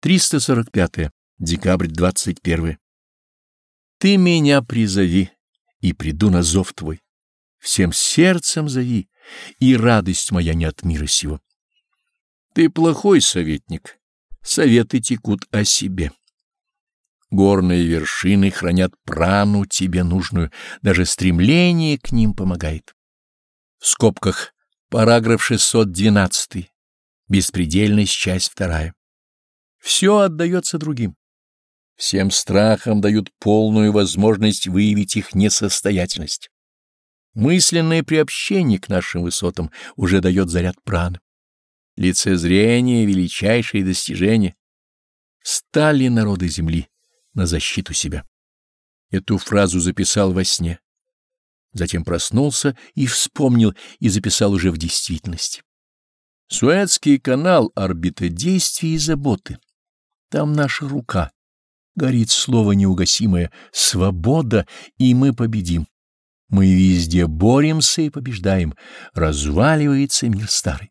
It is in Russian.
345. Декабрь 21. Ты меня призови, и приду на зов твой. Всем сердцем зови, и радость моя не от мира сего. Ты плохой советник, советы текут о себе. Горные вершины хранят прану тебе нужную, даже стремление к ним помогает. В скобках параграф 612, беспредельность, часть вторая. Все отдается другим. Всем страхам дают полную возможность выявить их несостоятельность. Мысленное приобщение к нашим высотам уже дает заряд праны. Лицезрение — величайшее достижение. Стали народы земли на защиту себя. Эту фразу записал во сне. Затем проснулся и вспомнил, и записал уже в действительности. Суэцкий канал — орбита действий и заботы. Там наша рука. Горит слово неугасимое «свобода», и мы победим. Мы везде боремся и побеждаем. Разваливается мир старый.